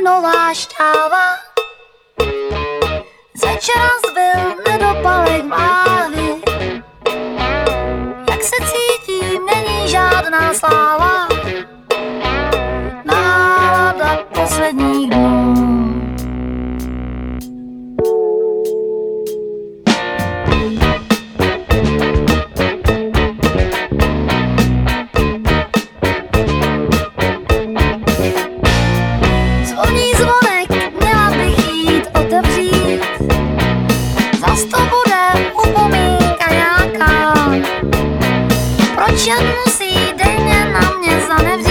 malinová šťáva. Z večera zbyl nedopalek mlávy. Jak se cítím, není žádná sláva. Ocean musí denně na mě zanevřít.